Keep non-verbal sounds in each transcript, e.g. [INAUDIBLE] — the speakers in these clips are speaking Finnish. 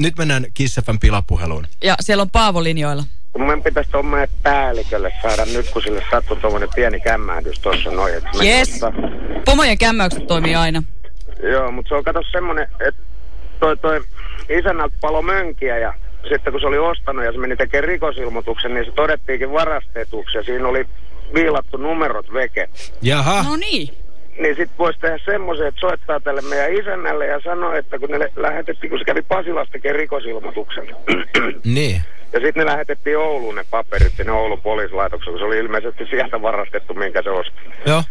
Nyt mennään Kissafan pilapuheluun. Ja siellä on Paavo linjoilla. Kun meidän pitäisi tuommoinen päällikölle saada nyt, kun sille sattuu tuommoinen pieni kämmähdys tuossa noin. Yes. tosta- Pomojen kämmäykset toimii aina. Joo, mutta se on kato semmoinen, että toi, toi isännältä palo mönkiä ja sitten kun se oli ostanut ja se meni tekemään rikosilmoituksen, niin se todettiinkin varastetuksi ja siinä oli viilattu numerot veke. Jaha. No niin. Niin sit voisi tehdä semmoisen, että soittaa tälle meidän isännälle ja sanoo, että kun ne lähetettiin, kun se kävi Pasilasta rikosilmoituksen. Niin. Ja sitten ne lähetettiin Ouluun ne paperit sinne Oulun poliisilaitokseen, kun se oli ilmeisesti sieltä varastettu, minkä se osti. Joo.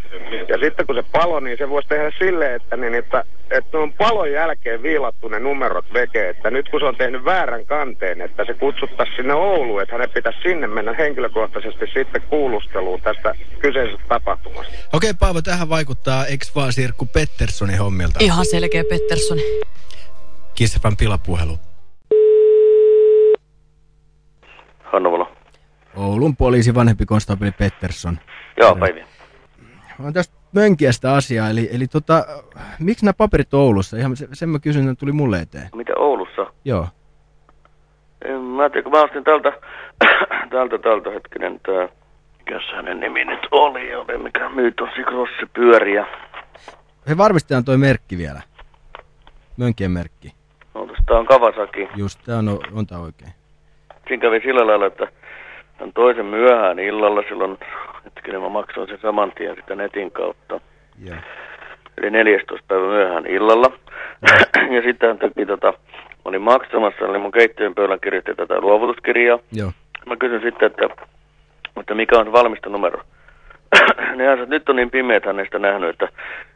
Ja sitten kun se palo, niin se voisi tehdä silleen, että, niin, että, että on palon jälkeen viilattu ne numerot veke, että nyt kun se on tehnyt väärän kanteen, että se kutsuttaisiin sinne Ouluun, että hänen pitäisi sinne mennä henkilökohtaisesti sitten kuulusteluun tästä kyseisestä tapahtumasta. Okei, Paavo, tähän vaikuttaa ex vaan Sirkku Petterssonin hommilta. Ihan selkeä Petterssoni. Kissafan pilapuhelu. Hannu Oulun poliisi vanhempi konstaapeli Pettersson. Joo, päiviä. On tästä mönkiästä asiaa, eli, eli tota, miksi nämä paperit on Oulussa? Ihan se, sen mä kysyn, että tuli mulle eteen. Mitä Oulussa? Joo. En mä tiedä, kun mä ostin tältä, [CLEARS THROAT] tältä, tältä hetkinen tää, mikäs hänen nimi nyt oli, oli mikä myy tosi crossipyöriä. He varmistetaan toi merkki vielä. Mönkien merkki. No, tää on Kawasaki. Just, tää on, on tää oikein. Siinä kävi sillä lailla, että tämän toisen myöhään illalla silloin, hetkinen mä maksoin sen saman tien sitä netin kautta. Joo. Eli 14. päivä myöhään illalla. [CLEARS THROAT] ja sitten hän teki tota, mä olin maksamassa, eli mun keittiön pöydän kirjoitti tätä luovutuskirjaa. Joo. Mä kysyn sitten, että, että mikä on se valmista numero. [CLEARS THROAT] niin hän sanoi, että nyt on niin pimeä, että hän ei sitä nähnyt, että,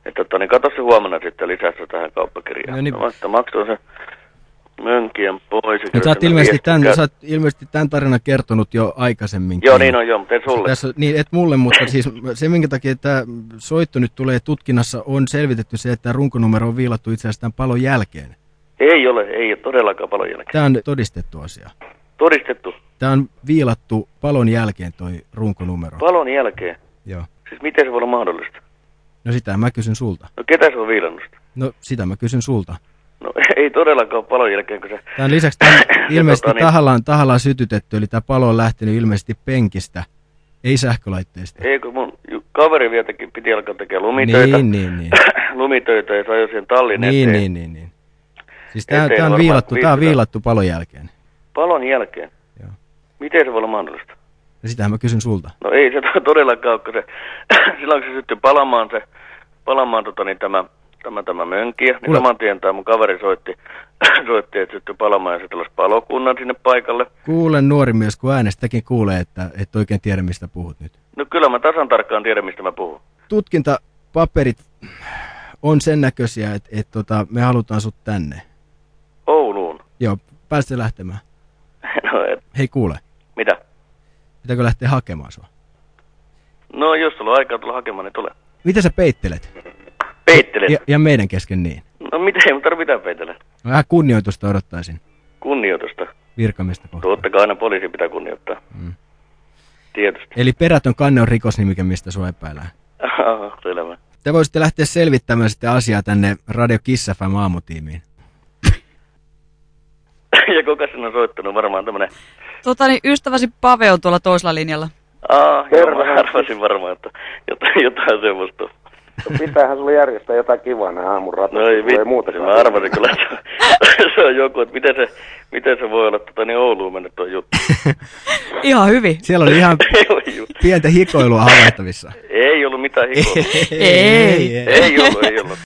että, että niin katso se huomenna sitten lisässä tähän kauppakirjaan. No niin. Mä sitten maksoin sen mönkien pois. ja No, sä, oot ilmeisesti tämän, sä oot ilmeisesti tämän tarinan kertonut jo aikaisemminkin. Joo, niin on joo, mutta ei sulle. Tässä, niin, et mulle, mutta siis se, minkä takia tämä soitto nyt tulee tutkinnassa, on selvitetty se, että runkonumero on viilattu itse asiassa tämän palon jälkeen. Ei ole, ei ole todellakaan palon jälkeen. Tämä on todistettu asia. Todistettu. Tämä on viilattu palon jälkeen toi runkonumero. Palon jälkeen. Joo. Siis miten se voi olla mahdollista? No sitä mä kysyn sulta. No ketä se on viilannut? No sitä mä kysyn sulta. Ei todellakaan palon jälkeen, kun se... Tämän lisäksi tämä Ja [COUGHS] ilmeisesti tota niin- tahallaan, tahallaan sytytetty, eli tämä palo on lähtenyt ilmeisesti penkistä, ei sähkölaitteesta. Ei, kun mun kaveri vieläkin piti alkaa tekemään lumitöitä. Niin, niin, niin. [COUGHS] lumitöitä ja sai siihen tallin Niin, eteen. niin, niin, niin. Siis tämä, tämä on viilattu, tämä on 500. viilattu palon jälkeen. Palon jälkeen? Joo. Miten se voi olla mahdollista? Ja sitähän mä kysyn sulta. No ei se to- todellakaan kun se... [COUGHS] silloin kun se syttyi palamaan se... Palamaan tota, niin tämä, tämä, tämä mönkiä, niin Kuule- saman tien tämä mun kaveri soitti, [CLEARS THROAT] soitti, että syttyi palamaan ja se tulosi palokunnan sinne paikalle. Kuulen nuori mies, kun äänestäkin kuulee, että et oikein tiedä, mistä puhut nyt. No kyllä mä tasan tarkkaan tiedän, mistä mä puhun. Tutkintapaperit on sen näköisiä, että et, tota, me halutaan sut tänne. Ouluun. Joo, päästä lähtemään. [LAUGHS] No, et, Hei kuule, mitä? pitääkö lähteä hakemaan sua? No jos sulla on aikaa tulla hakemaan, niin tule. Mitä sä peittelet? Peittelen. Ja, ja meidän kesken niin. No mitä ei tarvitse mitään peitellä. Vähän kunnioitusta odottaisin Kunnioitusta. virkamista kohtaan. Totta kai aina poliisi pitää kunnioittaa. Mm. Tietysti. Eli perätön kanne on rikosnimike, mistä sua epäillään. Aha, selvä. Te voisitte lähteä selvittämään sitten asiaa tänne Radio Kiss FM aamutiimiin. ja kuka sinne on soittanut? Varmaan tämmönen... Tota niin, ystäväsi Pave on tuolla toisella linjalla. Aa, joo, mä arvasin varmaan, että jotain, jotain semmoista. No pitäähän sulle järjestää jotain kivaa näin aamun rataa. No ei Sulla vittu, muuta mä arvasin kyllä, että [LAUGHS] se on joku, että miten se, miten se voi olla tota, niin Ouluun mennyt tuo juttu. [LAUGHS] Ihan hyvin. Siellä oli ihan [LAUGHS] ei, pientä hikoilua havaittavissa. ei ollut mitään hikoa. Ei. ei ollut, ei ollut.